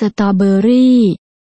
สตรอเบอรี่